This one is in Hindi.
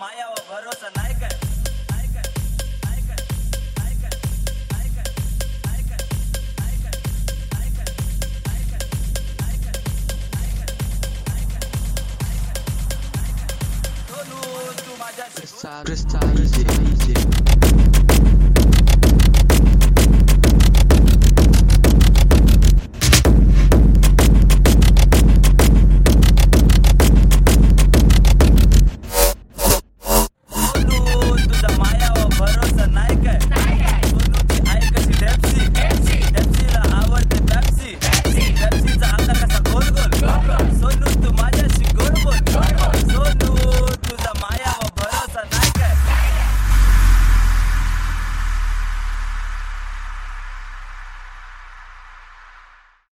माया व भरोसा नहीं कर Crystal, Crystal, crystal, crystal,